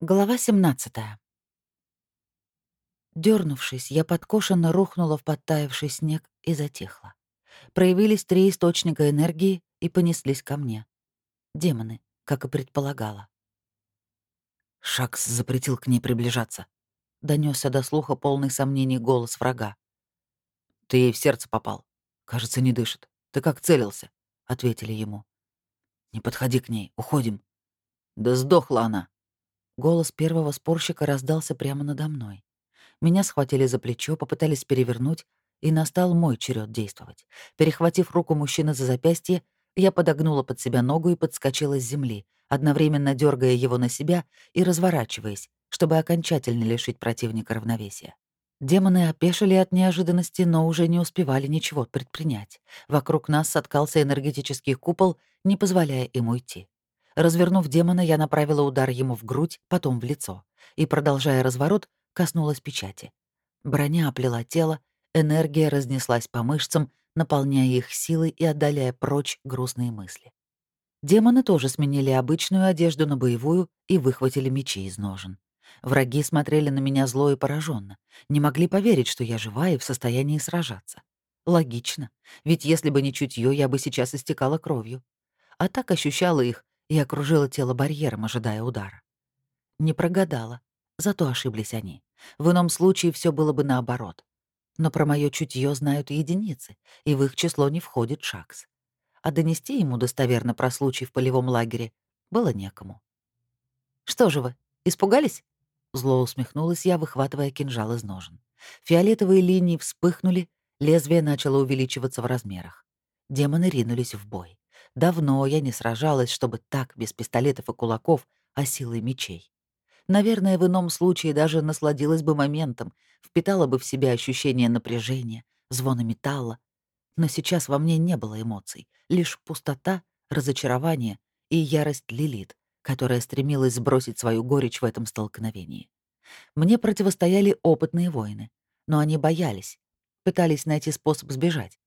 Глава 17. Дёрнувшись, я подкошенно рухнула в подтаявший снег и затихла. Проявились три источника энергии и понеслись ко мне. Демоны, как и предполагала. Шакс запретил к ней приближаться. Донесся до слуха полный сомнений голос врага. «Ты ей в сердце попал. Кажется, не дышит. Ты как целился?» — ответили ему. «Не подходи к ней, уходим». «Да сдохла она!» Голос первого спорщика раздался прямо надо мной. Меня схватили за плечо, попытались перевернуть, и настал мой черед действовать. Перехватив руку мужчины за запястье, я подогнула под себя ногу и подскочила с земли, одновременно дергая его на себя и разворачиваясь, чтобы окончательно лишить противника равновесия. Демоны опешили от неожиданности, но уже не успевали ничего предпринять. Вокруг нас соткался энергетический купол, не позволяя им уйти. Развернув демона, я направила удар ему в грудь, потом в лицо, и, продолжая разворот, коснулась печати. Броня оплела тело, энергия разнеслась по мышцам, наполняя их силой и отдаляя прочь грустные мысли. Демоны тоже сменили обычную одежду на боевую и выхватили мечи из ножен. Враги смотрели на меня зло и пораженно, не могли поверить, что я жива и в состоянии сражаться. Логично, ведь если бы не чутье, я бы сейчас истекала кровью. А так ощущала их и окружила тело барьером, ожидая удара. Не прогадала, зато ошиблись они. В ином случае все было бы наоборот. Но про мое чутье знают единицы, и в их число не входит Шакс. А донести ему достоверно про случай в полевом лагере было некому. «Что же вы, испугались?» Зло усмехнулась я, выхватывая кинжал из ножен. Фиолетовые линии вспыхнули, лезвие начало увеличиваться в размерах. Демоны ринулись в бой. Давно я не сражалась, чтобы так, без пистолетов и кулаков, а силой мечей. Наверное, в ином случае даже насладилась бы моментом, впитала бы в себя ощущение напряжения, звона металла. Но сейчас во мне не было эмоций, лишь пустота, разочарование и ярость Лилит, которая стремилась сбросить свою горечь в этом столкновении. Мне противостояли опытные воины, но они боялись, пытались найти способ сбежать.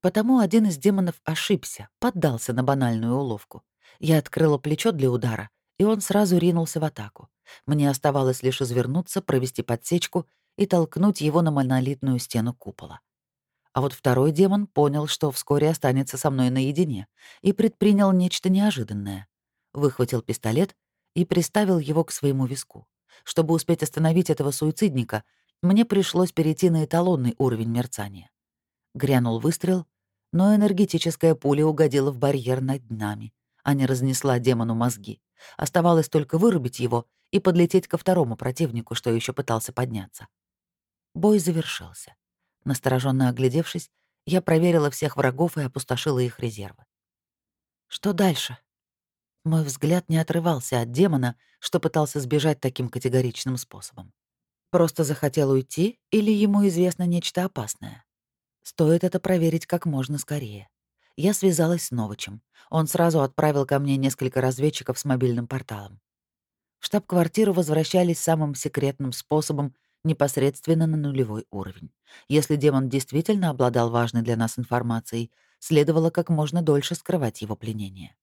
Потому один из демонов ошибся, поддался на банальную уловку. Я открыла плечо для удара, и он сразу ринулся в атаку. Мне оставалось лишь извернуться, провести подсечку и толкнуть его на монолитную стену купола. А вот второй демон понял, что вскоре останется со мной наедине, и предпринял нечто неожиданное. Выхватил пистолет и приставил его к своему виску. Чтобы успеть остановить этого суицидника, мне пришлось перейти на эталонный уровень мерцания. Грянул выстрел, но энергетическая пуля угодила в барьер над нами, а не разнесла демону мозги. Оставалось только вырубить его и подлететь ко второму противнику, что еще пытался подняться. Бой завершился. Настороженно оглядевшись, я проверила всех врагов и опустошила их резервы. Что дальше? Мой взгляд не отрывался от демона, что пытался сбежать таким категоричным способом. Просто захотел уйти или ему известно нечто опасное? Стоит это проверить как можно скорее. Я связалась с Новичем. Он сразу отправил ко мне несколько разведчиков с мобильным порталом. В штаб-квартиру возвращались самым секретным способом непосредственно на нулевой уровень. Если демон действительно обладал важной для нас информацией, следовало как можно дольше скрывать его пленение.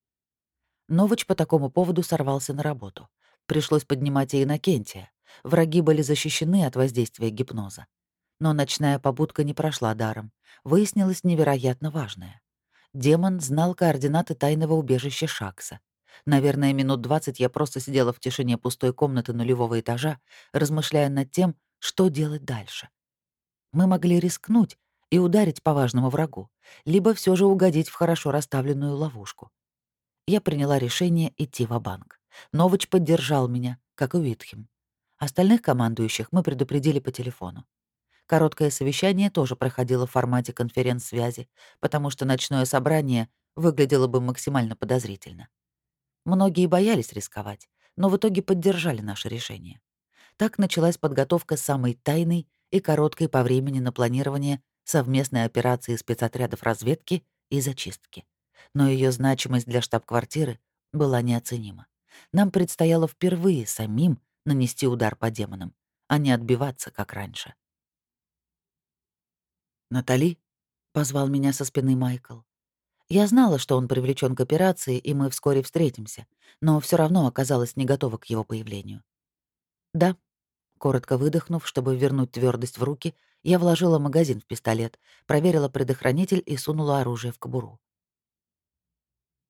Новыч по такому поводу сорвался на работу. Пришлось поднимать и Иннокентия. Враги были защищены от воздействия гипноза. Но ночная побудка не прошла даром. Выяснилось невероятно важное. Демон знал координаты тайного убежища Шакса. Наверное, минут двадцать я просто сидела в тишине пустой комнаты нулевого этажа, размышляя над тем, что делать дальше. Мы могли рискнуть и ударить по важному врагу, либо все же угодить в хорошо расставленную ловушку. Я приняла решение идти в банк Новыч поддержал меня, как и Уитхем. Остальных командующих мы предупредили по телефону. Короткое совещание тоже проходило в формате конференц-связи, потому что ночное собрание выглядело бы максимально подозрительно. Многие боялись рисковать, но в итоге поддержали наше решение. Так началась подготовка самой тайной и короткой по времени на планирование совместной операции спецотрядов разведки и зачистки. Но ее значимость для штаб-квартиры была неоценима. Нам предстояло впервые самим нанести удар по демонам, а не отбиваться, как раньше. «Натали?» — позвал меня со спины Майкл. Я знала, что он привлечен к операции, и мы вскоре встретимся, но все равно оказалась не готова к его появлению. «Да». Коротко выдохнув, чтобы вернуть твердость в руки, я вложила магазин в пистолет, проверила предохранитель и сунула оружие в кобуру.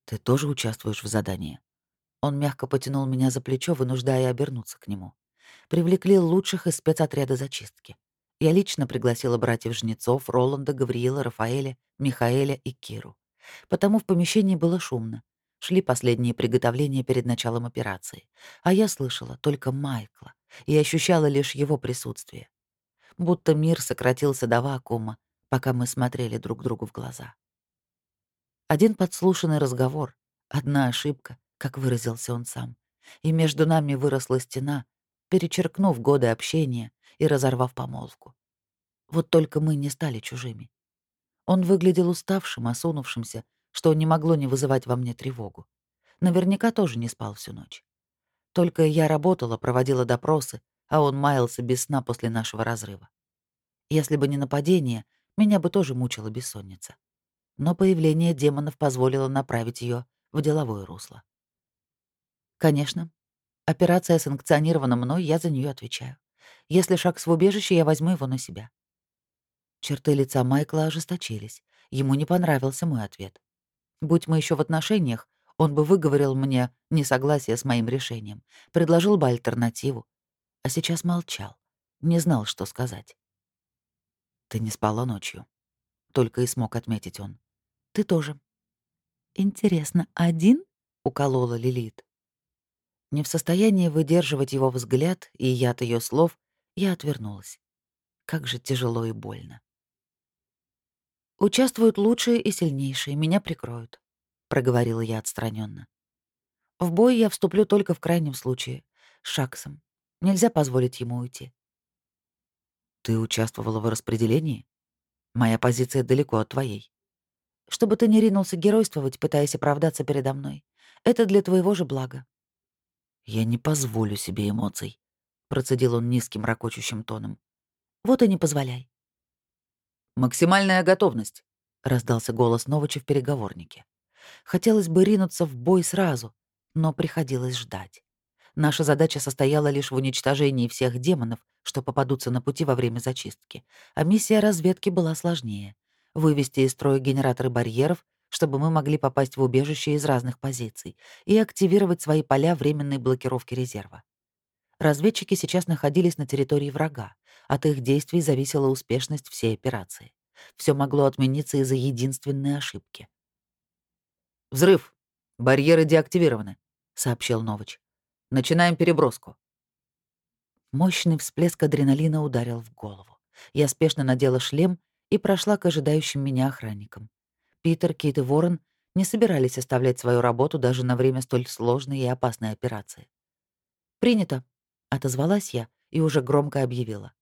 «Ты тоже участвуешь в задании?» Он мягко потянул меня за плечо, вынуждая обернуться к нему. Привлекли лучших из спецотряда зачистки. Я лично пригласила братьев-жнецов Роланда, Гавриила, Рафаэля, Михаэля и Киру. Потому в помещении было шумно. Шли последние приготовления перед началом операции. А я слышала только Майкла и ощущала лишь его присутствие. Будто мир сократился до вакуума, пока мы смотрели друг другу в глаза. Один подслушанный разговор, одна ошибка, как выразился он сам, и между нами выросла стена, перечеркнув годы общения и разорвав помолвку. Вот только мы не стали чужими. Он выглядел уставшим, осунувшимся, что не могло не вызывать во мне тревогу. Наверняка тоже не спал всю ночь. Только я работала, проводила допросы, а он маялся без сна после нашего разрыва. Если бы не нападение, меня бы тоже мучила бессонница. Но появление демонов позволило направить ее в деловое русло. Конечно, операция санкционирована мной, я за нее отвечаю. Если шаг в убежище, я возьму его на себя. Черты лица Майкла ожесточились. Ему не понравился мой ответ. Будь мы еще в отношениях, он бы выговорил мне несогласие с моим решением, предложил бы альтернативу. А сейчас молчал, не знал, что сказать. «Ты не спала ночью», — только и смог отметить он. «Ты тоже». «Интересно, один?» — уколола Лилит. Не в состоянии выдерживать его взгляд и яд ее слов, я отвернулась. Как же тяжело и больно. «Участвуют лучшие и сильнейшие, меня прикроют», — проговорила я отстраненно. «В бой я вступлю только в крайнем случае, с Шаксом. Нельзя позволить ему уйти». «Ты участвовала в распределении? Моя позиция далеко от твоей». «Чтобы ты не ринулся геройствовать, пытаясь оправдаться передо мной. Это для твоего же блага». «Я не позволю себе эмоций», — процедил он низким ракочущим тоном. «Вот и не позволяй». «Максимальная готовность», — раздался голос Новича в переговорнике. Хотелось бы ринуться в бой сразу, но приходилось ждать. Наша задача состояла лишь в уничтожении всех демонов, что попадутся на пути во время зачистки, а миссия разведки была сложнее — вывести из строя генераторы барьеров, чтобы мы могли попасть в убежище из разных позиций и активировать свои поля временной блокировки резерва. Разведчики сейчас находились на территории врага. От их действий зависела успешность всей операции. Все могло отмениться из-за единственной ошибки. «Взрыв! Барьеры деактивированы», — сообщил Новыч. «Начинаем переброску». Мощный всплеск адреналина ударил в голову. Я спешно надела шлем и прошла к ожидающим меня охранникам. Питер, Кит и Ворон не собирались оставлять свою работу даже на время столь сложной и опасной операции. «Принято», — отозвалась я и уже громко объявила.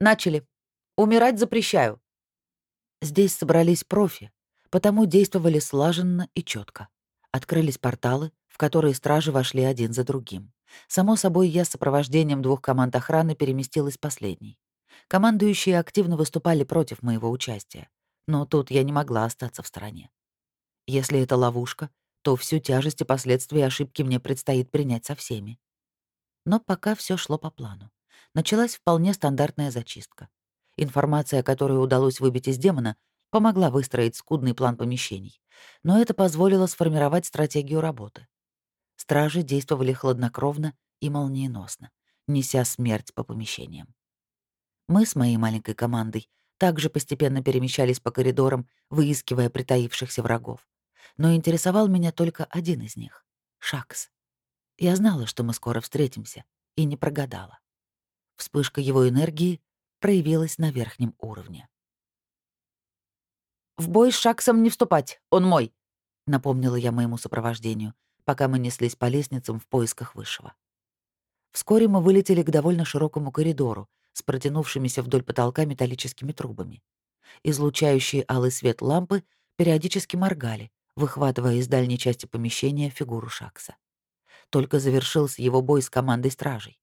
«Начали. Умирать запрещаю». Здесь собрались профи, потому действовали слаженно и четко. Открылись порталы, в которые стражи вошли один за другим. Само собой, я с сопровождением двух команд охраны переместилась последней. Командующие активно выступали против моего участия, но тут я не могла остаться в стороне. Если это ловушка, то всю тяжесть и последствия ошибки мне предстоит принять со всеми. Но пока все шло по плану. Началась вполне стандартная зачистка. Информация, которую удалось выбить из демона, помогла выстроить скудный план помещений, но это позволило сформировать стратегию работы. Стражи действовали хладнокровно и молниеносно, неся смерть по помещениям. Мы с моей маленькой командой также постепенно перемещались по коридорам, выискивая притаившихся врагов. Но интересовал меня только один из них — Шакс. Я знала, что мы скоро встретимся, и не прогадала. Вспышка его энергии проявилась на верхнем уровне. «В бой с Шаксом не вступать, он мой», — напомнила я моему сопровождению, пока мы неслись по лестницам в поисках высшего. Вскоре мы вылетели к довольно широкому коридору с протянувшимися вдоль потолка металлическими трубами. Излучающие алый свет лампы периодически моргали, выхватывая из дальней части помещения фигуру Шакса только завершился его бой с командой стражей.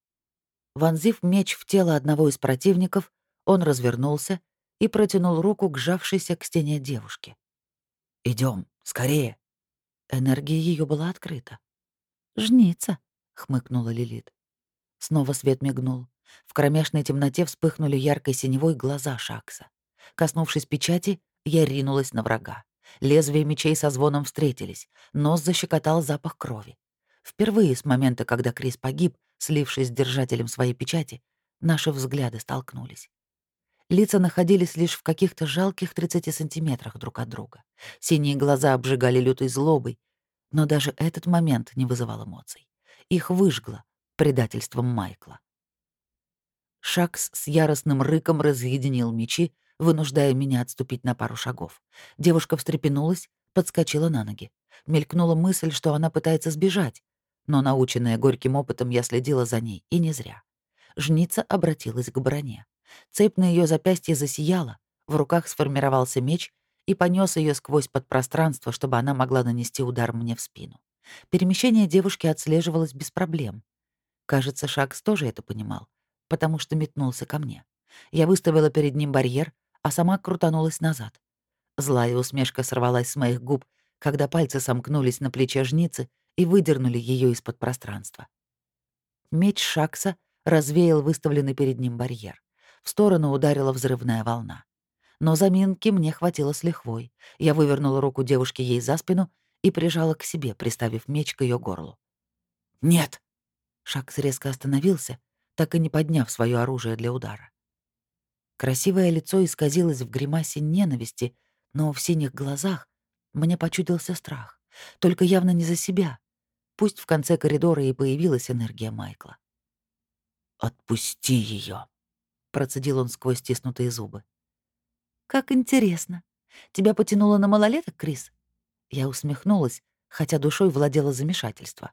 Вонзив меч в тело одного из противников, он развернулся и протянул руку к сжавшейся к стене девушке. Идем, скорее!» Энергия ее была открыта. «Жница», — хмыкнула Лилит. Снова свет мигнул. В кромешной темноте вспыхнули яркой синевой глаза Шакса. Коснувшись печати, я ринулась на врага. Лезвия мечей со звоном встретились. Нос защекотал запах крови. Впервые с момента, когда Крис погиб, слившись с держателем своей печати, наши взгляды столкнулись. Лица находились лишь в каких-то жалких 30 сантиметрах друг от друга. Синие глаза обжигали лютой злобой, но даже этот момент не вызывал эмоций. Их выжгло предательством Майкла. Шакс с яростным рыком разъединил мечи, вынуждая меня отступить на пару шагов. Девушка встрепенулась, подскочила на ноги. Мелькнула мысль, что она пытается сбежать, но, наученная горьким опытом, я следила за ней, и не зря. Жница обратилась к броне. Цепь на ее запястье засияла, в руках сформировался меч и понес ее сквозь подпространство, чтобы она могла нанести удар мне в спину. Перемещение девушки отслеживалось без проблем. Кажется, Шакс тоже это понимал, потому что метнулся ко мне. Я выставила перед ним барьер, а сама крутанулась назад. Злая усмешка сорвалась с моих губ, когда пальцы сомкнулись на плече жницы и выдернули ее из-под пространства. Меч Шакса развеял выставленный перед ним барьер. В сторону ударила взрывная волна. Но заминки мне хватило с лихвой. Я вывернула руку девушки ей за спину и прижала к себе, приставив меч к ее горлу. «Нет!» Шакс резко остановился, так и не подняв свое оружие для удара. Красивое лицо исказилось в гримасе ненависти, но в синих глазах мне почудился страх. Только явно не за себя. Пусть в конце коридора и появилась энергия Майкла. «Отпусти ее, процедил он сквозь стиснутые зубы. «Как интересно. Тебя потянуло на малолеток, Крис?» Я усмехнулась, хотя душой владела замешательство.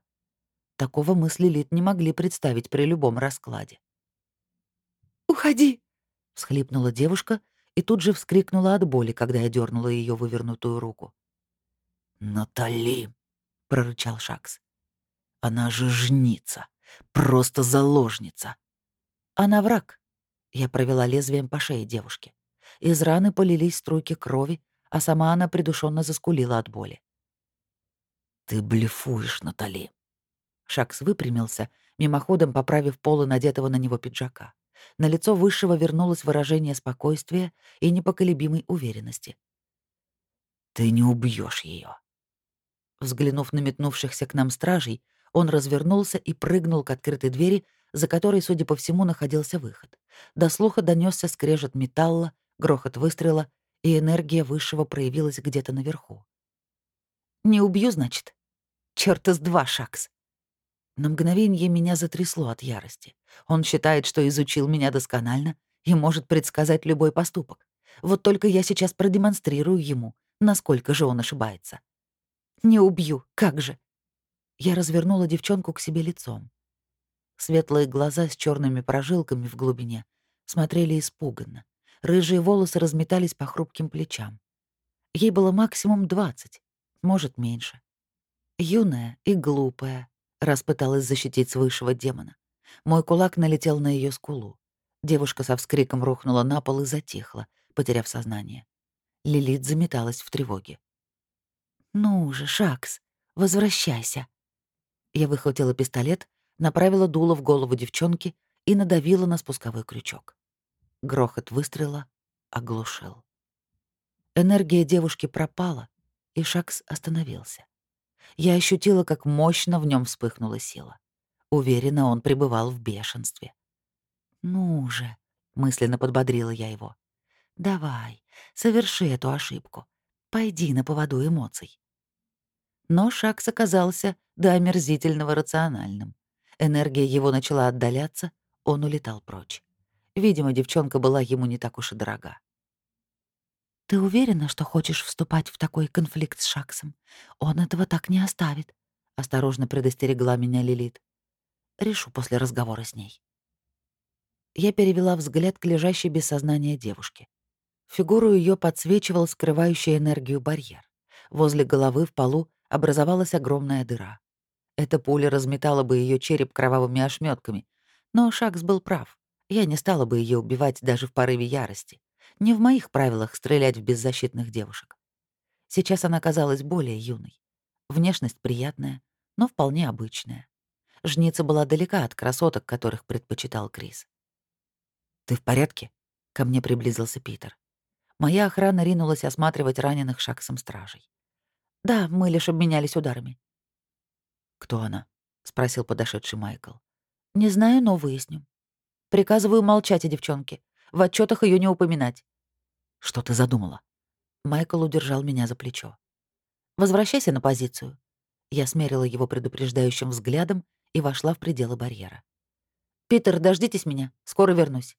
Такого мысли Лид не могли представить при любом раскладе. «Уходи!» — всхлипнула девушка и тут же вскрикнула от боли, когда я дернула ее вывернутую руку. «Натали!» — прорычал Шакс. «Она же жница! Просто заложница!» «Она враг!» — я провела лезвием по шее девушки. Из раны полились струйки крови, а сама она придушенно заскулила от боли. «Ты блефуешь, Натали!» Шакс выпрямился, мимоходом поправив полы надетого на него пиджака. На лицо высшего вернулось выражение спокойствия и непоколебимой уверенности. «Ты не убьешь ее. Взглянув на метнувшихся к нам стражей, он развернулся и прыгнул к открытой двери, за которой, судя по всему, находился выход. До слуха донесся скрежет металла, грохот выстрела, и энергия высшего проявилась где-то наверху. «Не убью, значит? Чёрт из два, Шакс!» На мгновение меня затрясло от ярости. Он считает, что изучил меня досконально и может предсказать любой поступок. Вот только я сейчас продемонстрирую ему, насколько же он ошибается. Не убью, как же? Я развернула девчонку к себе лицом. Светлые глаза с черными прожилками в глубине смотрели испуганно. Рыжие волосы разметались по хрупким плечам. Ей было максимум двадцать, может, меньше. Юная и глупая, раз пыталась защитить свысшего демона. Мой кулак налетел на ее скулу. Девушка со вскриком рухнула на пол и затихла, потеряв сознание. Лилит заметалась в тревоге. «Ну же, Шакс, возвращайся!» Я выхватила пистолет, направила дуло в голову девчонки и надавила на спусковой крючок. Грохот выстрела оглушил. Энергия девушки пропала, и Шакс остановился. Я ощутила, как мощно в нем вспыхнула сила. Уверена, он пребывал в бешенстве. «Ну же», — мысленно подбодрила я его, — «давай, соверши эту ошибку. Пойди на поводу эмоций». Но Шакс оказался до омерзительного рациональным. Энергия его начала отдаляться, он улетал прочь. Видимо, девчонка была ему не так уж и дорога. «Ты уверена, что хочешь вступать в такой конфликт с Шаксом? Он этого так не оставит», — осторожно предостерегла меня Лилит. «Решу после разговора с ней». Я перевела взгляд к лежащей без сознания девушке. Фигуру ее подсвечивал скрывающий энергию барьер. Возле головы в полу образовалась огромная дыра. Эта пуля разметала бы ее череп кровавыми ошметками, но Шакс был прав. Я не стала бы ее убивать даже в порыве ярости. Не в моих правилах стрелять в беззащитных девушек. Сейчас она казалась более юной. Внешность приятная, но вполне обычная. Жница была далека от красоток, которых предпочитал Крис. «Ты в порядке?» — ко мне приблизился Питер. Моя охрана ринулась осматривать раненых шаксом стражей. «Да, мы лишь обменялись ударами». «Кто она?» — спросил подошедший Майкл. «Не знаю, но выясним. Приказываю молчать о девчонке. В отчетах ее не упоминать». «Что ты задумала?» Майкл удержал меня за плечо. «Возвращайся на позицию». Я смерила его предупреждающим взглядом и вошла в пределы барьера. «Питер, дождитесь меня. Скоро вернусь».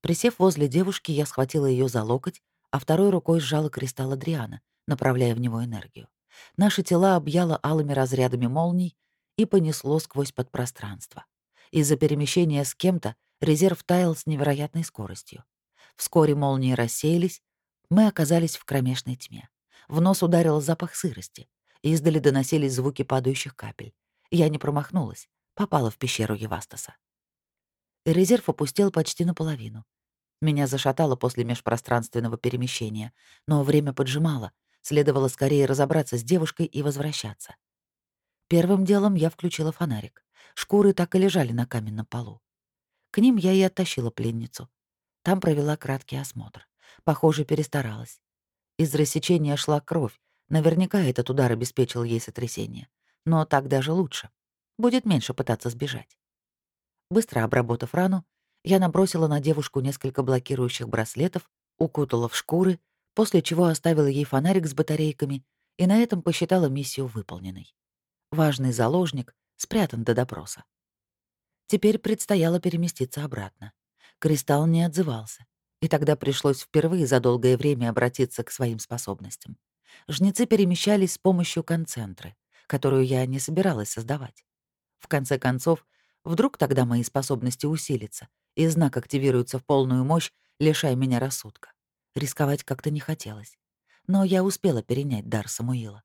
Присев возле девушки, я схватила ее за локоть, а второй рукой сжала кристалл Адриана, направляя в него энергию. Наши тела объяло алыми разрядами молний и понесло сквозь подпространство. Из-за перемещения с кем-то резерв таял с невероятной скоростью. Вскоре молнии рассеялись, мы оказались в кромешной тьме. В нос ударил запах сырости. Издали доносились звуки падающих капель. Я не промахнулась, попала в пещеру Евастаса. Резерв опустел почти наполовину. Меня зашатало после межпространственного перемещения, но время поджимало, следовало скорее разобраться с девушкой и возвращаться. Первым делом я включила фонарик. Шкуры так и лежали на каменном полу. К ним я и оттащила пленницу. Там провела краткий осмотр. Похоже, перестаралась. Из рассечения шла кровь. Наверняка этот удар обеспечил ей сотрясение. Но так даже лучше. Будет меньше пытаться сбежать. Быстро обработав рану, я набросила на девушку несколько блокирующих браслетов, укутала в шкуры, после чего оставила ей фонарик с батарейками и на этом посчитала миссию выполненной. Важный заложник спрятан до допроса. Теперь предстояло переместиться обратно. Кристалл не отзывался, и тогда пришлось впервые за долгое время обратиться к своим способностям. Жнецы перемещались с помощью концентры, которую я не собиралась создавать. В конце концов, вдруг тогда мои способности усилятся, и знак активируется в полную мощь, лишая меня рассудка. Рисковать как-то не хотелось. Но я успела перенять дар Самуила.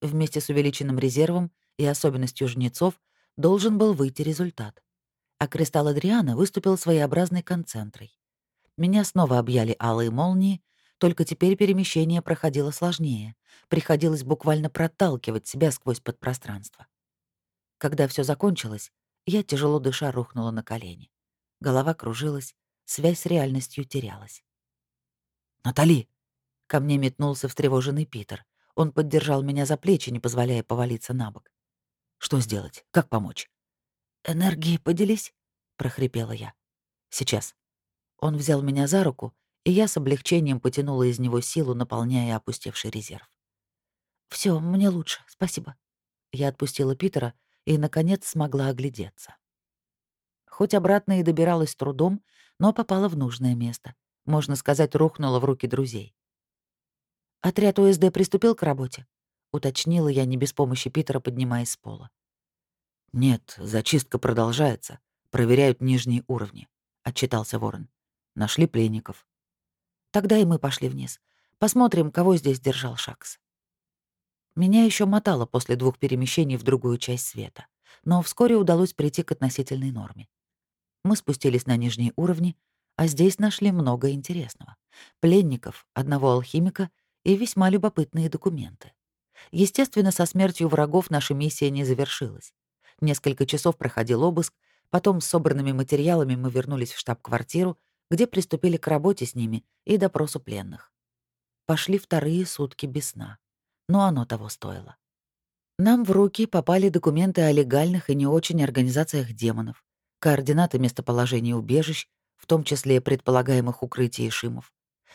Вместе с увеличенным резервом и особенностью жнецов должен был выйти результат. А кристалл Адриана выступил своеобразной концентрой. Меня снова объяли алые молнии, только теперь перемещение проходило сложнее. Приходилось буквально проталкивать себя сквозь подпространство. Когда все закончилось, я, тяжело дыша, рухнула на колени. Голова кружилась, связь с реальностью терялась. «Натали!» — ко мне метнулся встревоженный Питер. Он поддержал меня за плечи, не позволяя повалиться на бок. «Что сделать? Как помочь?» «Энергии поделись», — прохрипела я. «Сейчас». Он взял меня за руку, и я с облегчением потянула из него силу, наполняя опустевший резерв. Все, мне лучше, спасибо». Я отпустила Питера и, наконец, смогла оглядеться. Хоть обратно и добиралась трудом, но попала в нужное место. Можно сказать, рухнула в руки друзей. «Отряд ОСД приступил к работе?» — уточнила я не без помощи Питера, поднимаясь с пола. «Нет, зачистка продолжается. Проверяют нижние уровни», — отчитался Ворон. «Нашли пленников». «Тогда и мы пошли вниз. Посмотрим, кого здесь держал Шакс». Меня еще мотало после двух перемещений в другую часть света, но вскоре удалось прийти к относительной норме. Мы спустились на нижние уровни, а здесь нашли много интересного. Пленников, одного алхимика и весьма любопытные документы. Естественно, со смертью врагов наша миссия не завершилась. Несколько часов проходил обыск, потом с собранными материалами мы вернулись в штаб-квартиру, где приступили к работе с ними и допросу пленных. Пошли вторые сутки без сна. Но оно того стоило. Нам в руки попали документы о легальных и не очень организациях демонов, координаты местоположения убежищ, том числе предполагаемых укрытий Шимов.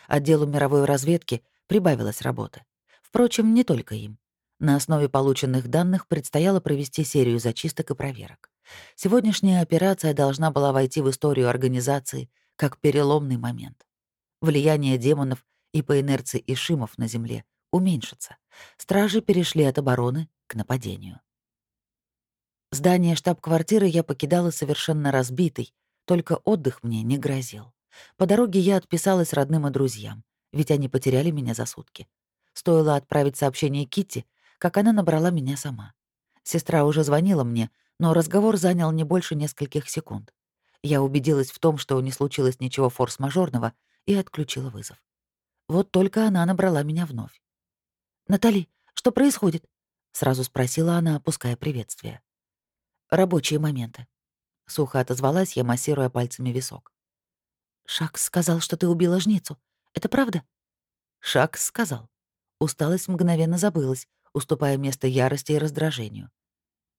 Отделу мировой разведки прибавилось работы. Впрочем, не только им. На основе полученных данных предстояло провести серию зачисток и проверок. Сегодняшняя операция должна была войти в историю организации как переломный момент. Влияние демонов и по инерции Ишимов на Земле уменьшится. Стражи перешли от обороны к нападению. Здание штаб-квартиры я покидала совершенно разбитой, только отдых мне не грозил. По дороге я отписалась родным и друзьям, ведь они потеряли меня за сутки. Стоило отправить сообщение Китти, как она набрала меня сама. Сестра уже звонила мне, но разговор занял не больше нескольких секунд. Я убедилась в том, что не случилось ничего форс-мажорного, и отключила вызов. Вот только она набрала меня вновь. «Натали, что происходит?» — сразу спросила она, опуская приветствие. рабочие моменты. Сухо отозвалась я, массируя пальцами висок. Шакс сказал, что ты убила жницу. Это правда? Шакс сказал. Усталость мгновенно забылась, уступая место ярости и раздражению.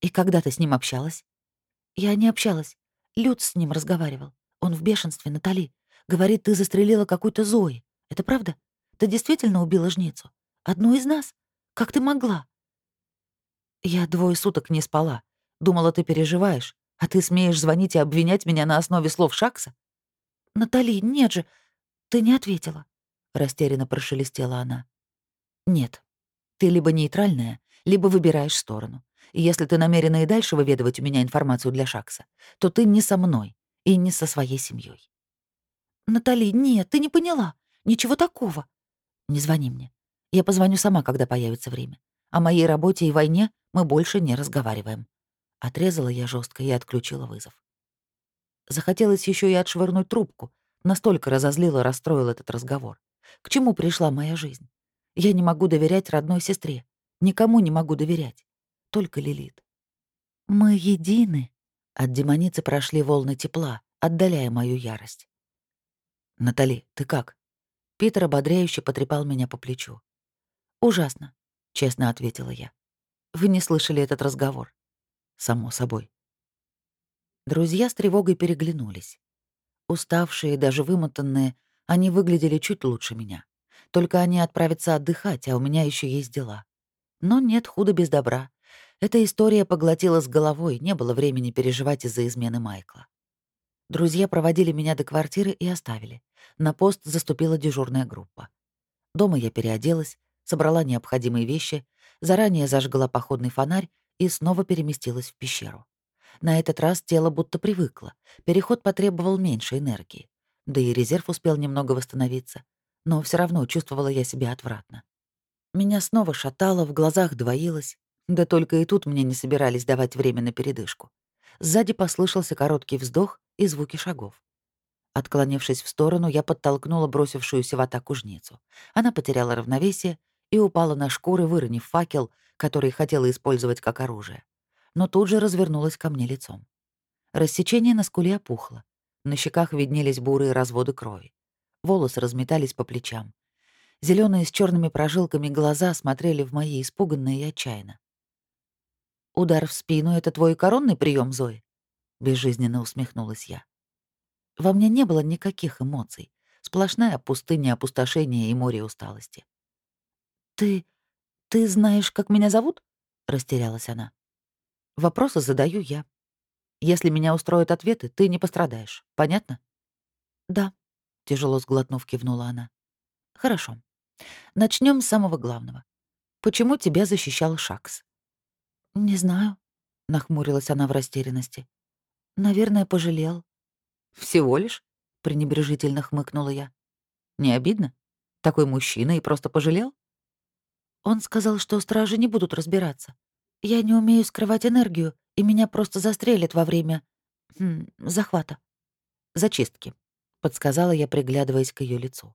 И когда ты с ним общалась? Я не общалась. Люд с ним разговаривал. Он в бешенстве, Натали. Говорит, ты застрелила какую-то Зои. Это правда? Ты действительно убила жницу? Одну из нас? Как ты могла? Я двое суток не спала. Думала, ты переживаешь. А ты смеешь звонить и обвинять меня на основе слов Шакса? Натали, нет же, ты не ответила. Растерянно прошелестела она. Нет. Ты либо нейтральная, либо выбираешь сторону. И если ты намерена и дальше выведывать у меня информацию для Шакса, то ты не со мной и не со своей семьей. Натали, нет, ты не поняла. Ничего такого. Не звони мне. Я позвоню сама, когда появится время. О моей работе и войне мы больше не разговариваем. Отрезала я жестко и отключила вызов. Захотелось еще и отшвырнуть трубку. Настолько разозлила, расстроил этот разговор. К чему пришла моя жизнь? Я не могу доверять родной сестре. Никому не могу доверять. Только Лилит. Мы едины. От демоницы прошли волны тепла, отдаляя мою ярость. «Натали, ты как?» Питер ободряюще потрепал меня по плечу. «Ужасно», — честно ответила я. «Вы не слышали этот разговор?» «Само собой». Друзья с тревогой переглянулись. Уставшие, даже вымотанные, они выглядели чуть лучше меня. Только они отправятся отдыхать, а у меня еще есть дела. Но нет худа без добра. Эта история поглотила с головой, не было времени переживать из-за измены Майкла. Друзья проводили меня до квартиры и оставили. На пост заступила дежурная группа. Дома я переоделась, собрала необходимые вещи, заранее зажгла походный фонарь и снова переместилась в пещеру. На этот раз тело будто привыкло, переход потребовал меньше энергии. Да и резерв успел немного восстановиться. Но все равно чувствовала я себя отвратно. Меня снова шатало, в глазах двоилось. Да только и тут мне не собирались давать время на передышку. Сзади послышался короткий вздох и звуки шагов. Отклонившись в сторону, я подтолкнула бросившуюся в атаку жницу. Она потеряла равновесие и упала на шкуры, выронив факел, который хотела использовать как оружие. Но тут же развернулась ко мне лицом. Рассечение на скуле опухло. На щеках виднелись бурые разводы крови. Волосы разметались по плечам. Зеленые с черными прожилками глаза смотрели в мои испуганные и отчаянно. «Удар в спину — это твой коронный прием, Зои?» — безжизненно усмехнулась я. Во мне не было никаких эмоций. Сплошная пустыня опустошения и море усталости. «Ты... ты знаешь, как меня зовут?» — растерялась она. «Вопросы задаю я. Если меня устроят ответы, ты не пострадаешь. Понятно?» «Да», — тяжело сглотнув, кивнула она. «Хорошо. Начнем с самого главного. Почему тебя защищал Шакс?» «Не знаю», — нахмурилась она в растерянности. «Наверное, пожалел». «Всего лишь?» — пренебрежительно хмыкнула я. «Не обидно? Такой мужчина и просто пожалел?» Он сказал, что стражи не будут разбираться. Я не умею скрывать энергию, и меня просто застрелят во время... Хм, захвата. «Зачистки», — подсказала я, приглядываясь к ее лицу.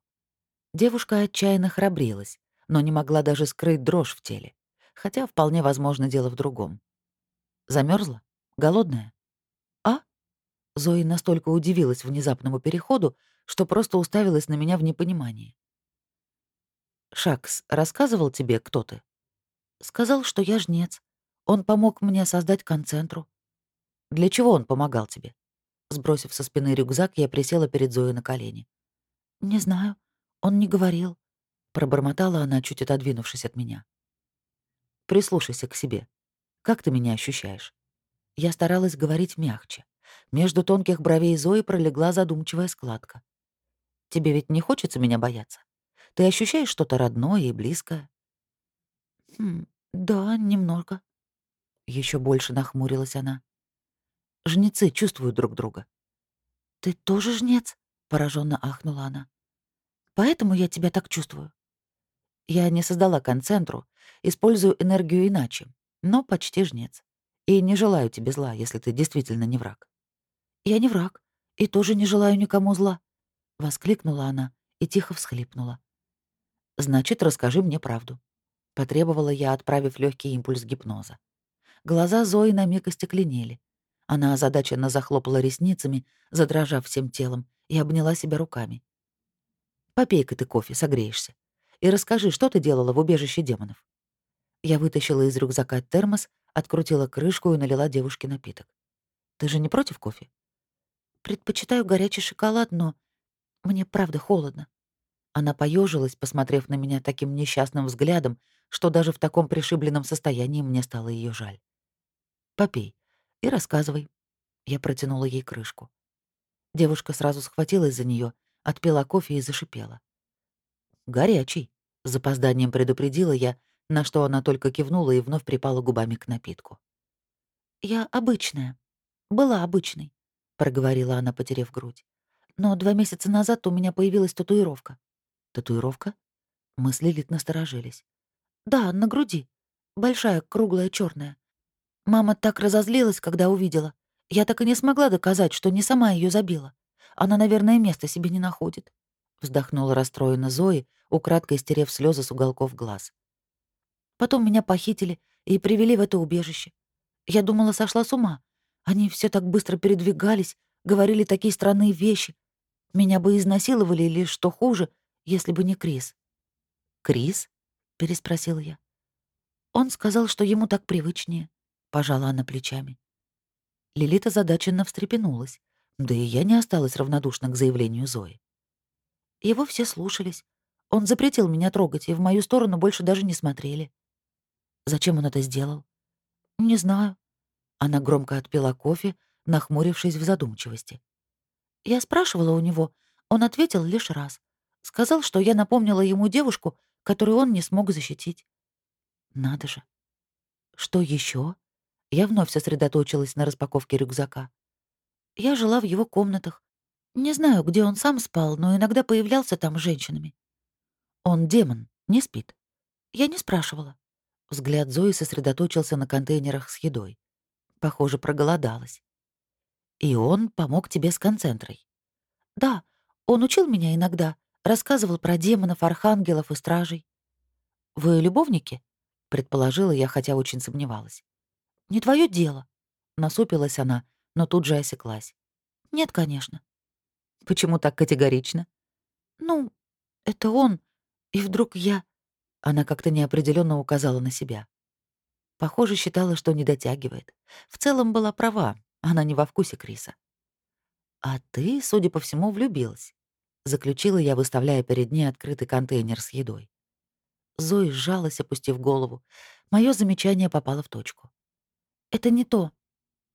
Девушка отчаянно храбрилась, но не могла даже скрыть дрожь в теле хотя вполне возможно дело в другом. Замерзла? Голодная? А? Зои настолько удивилась внезапному переходу, что просто уставилась на меня в непонимании. «Шакс рассказывал тебе, кто ты?» «Сказал, что я жнец. Он помог мне создать концентру». «Для чего он помогал тебе?» Сбросив со спины рюкзак, я присела перед Зоей на колени. «Не знаю. Он не говорил», — пробормотала она, чуть отодвинувшись от меня. Прислушайся к себе. Как ты меня ощущаешь?» Я старалась говорить мягче. Между тонких бровей Зои пролегла задумчивая складка. «Тебе ведь не хочется меня бояться? Ты ощущаешь что-то родное и близкое?» «Хм, да, немного». Еще больше нахмурилась она. «Жнецы чувствуют друг друга». «Ты тоже жнец?» — пораженно ахнула она. «Поэтому я тебя так чувствую». Я не создала концентру, использую энергию иначе, но почти жнец. И не желаю тебе зла, если ты действительно не враг. Я не враг, и тоже не желаю никому зла, — воскликнула она и тихо всхлипнула. Значит, расскажи мне правду. Потребовала я, отправив легкий импульс гипноза. Глаза Зои на миг остекленели. Она озадаченно захлопала ресницами, задрожав всем телом, и обняла себя руками. «Попей-ка ты кофе, согреешься. И расскажи, что ты делала в убежище демонов?» Я вытащила из рюкзака термос, открутила крышку и налила девушке напиток. «Ты же не против кофе?» «Предпочитаю горячий шоколад, но мне правда холодно». Она поежилась, посмотрев на меня таким несчастным взглядом, что даже в таком пришибленном состоянии мне стало ее жаль. «Попей и рассказывай». Я протянула ей крышку. Девушка сразу схватилась за нее, отпила кофе и зашипела. «Горячий», — с запозданием предупредила я, на что она только кивнула и вновь припала губами к напитку. «Я обычная. Была обычной», — проговорила она, потерев грудь. «Но два месяца назад у меня появилась татуировка». «Татуировка?» Мы с насторожились. «Да, на груди. Большая, круглая, черная. Мама так разозлилась, когда увидела. Я так и не смогла доказать, что не сама ее забила. Она, наверное, места себе не находит. Вздохнула расстроена Зои, украдкой стерев слезы с уголков глаз. Потом меня похитили и привели в это убежище. Я думала, сошла с ума. Они все так быстро передвигались, говорили такие странные вещи. Меня бы изнасиловали или, что хуже, если бы не Крис. «Крис?» — переспросила я. Он сказал, что ему так привычнее. Пожала она плечами. Лилита задаченно встрепенулась. Да и я не осталась равнодушна к заявлению Зои. Его все слушались. Он запретил меня трогать, и в мою сторону больше даже не смотрели. Зачем он это сделал? Не знаю. Она громко отпила кофе, нахмурившись в задумчивости. Я спрашивала у него, он ответил лишь раз. Сказал, что я напомнила ему девушку, которую он не смог защитить. Надо же. Что еще? Я вновь сосредоточилась на распаковке рюкзака. Я жила в его комнатах. Не знаю, где он сам спал, но иногда появлялся там с женщинами. Он демон, не спит. Я не спрашивала. Взгляд Зои сосредоточился на контейнерах с едой. Похоже, проголодалась. И он помог тебе с концентрой. Да, он учил меня иногда, рассказывал про демонов, архангелов и стражей. Вы любовники? Предположила я, хотя очень сомневалась. Не твое дело. Насупилась она, но тут же осеклась. Нет, конечно. Почему так категорично? Ну, это он. И вдруг я... Она как-то неопределенно указала на себя. Похоже, считала, что не дотягивает. В целом была права, она не во вкусе Криса. «А ты, судя по всему, влюбилась», — заключила я, выставляя перед ней открытый контейнер с едой. Зои сжалась, опустив голову. Мое замечание попало в точку. Это не то.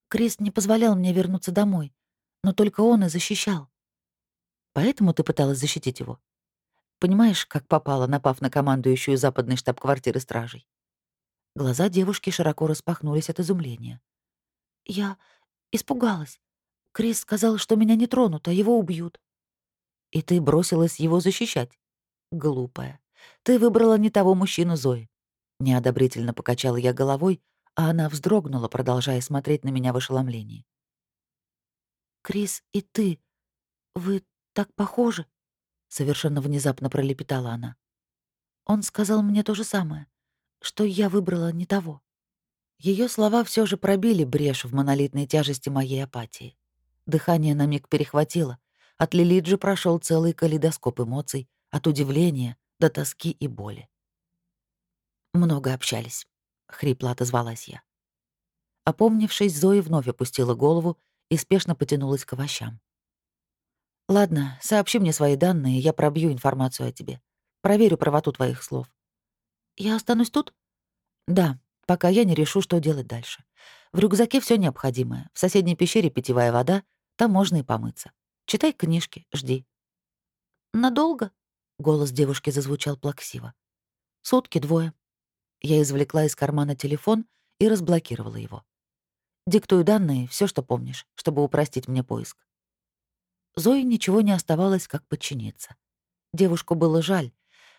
Крис не позволял мне вернуться домой, но только он и защищал. Поэтому ты пыталась защитить его? Понимаешь, как попала, напав на командующую западной штаб-квартиры стражей? Глаза девушки широко распахнулись от изумления. Я испугалась. Крис сказал, что меня не тронут, а его убьют. И ты бросилась его защищать? Глупая. Ты выбрала не того мужчину Зои. Неодобрительно покачала я головой, а она вздрогнула, продолжая смотреть на меня в ошеломлении. «Крис и ты, вы так похожи», — совершенно внезапно пролепетала она. «Он сказал мне то же самое, что я выбрала не того». Ее слова все же пробили брешь в монолитной тяжести моей апатии. Дыхание на миг перехватило. От Лилиджи прошел целый калейдоскоп эмоций, от удивления до тоски и боли. Много общались. — хрипло отозвалась я. Опомнившись, Зоя вновь опустила голову и спешно потянулась к овощам. «Ладно, сообщи мне свои данные, я пробью информацию о тебе. Проверю правоту твоих слов». «Я останусь тут?» «Да, пока я не решу, что делать дальше. В рюкзаке все необходимое. В соседней пещере питьевая вода, там можно и помыться. Читай книжки, жди». «Надолго?» — голос девушки зазвучал плаксиво. «Сутки двое. Я извлекла из кармана телефон и разблокировала его. «Диктуй данные, все, что помнишь, чтобы упростить мне поиск». Зои ничего не оставалось, как подчиниться. Девушку было жаль,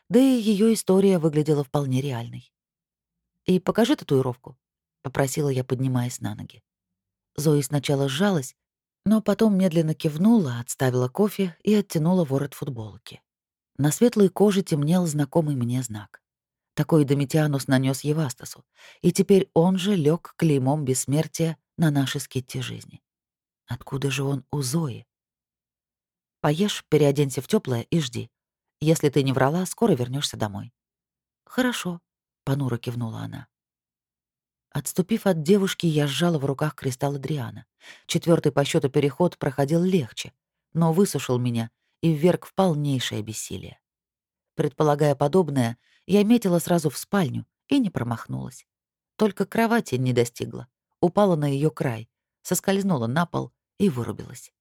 да и ее история выглядела вполне реальной. «И покажи татуировку», — попросила я, поднимаясь на ноги. Зои сначала сжалась, но потом медленно кивнула, отставила кофе и оттянула ворот футболки. На светлой коже темнел знакомый мне знак. Такой Домитианус нанес Евастасу, и теперь он же лег клеймом бессмертия на нашей скитте жизни. Откуда же он у Зои? Поешь, переоденься в теплое и жди. Если ты не врала, скоро вернешься домой. Хорошо, понуро кивнула она. Отступив от девушки, я сжала в руках кристалл Адриана. Четвертый по счету переход проходил легче, но высушил меня и вверг в полнейшее бессилие. Предполагая подобное, я метила сразу в спальню и не промахнулась. Только кровати не достигла, упала на ее край, соскользнула на пол и вырубилась.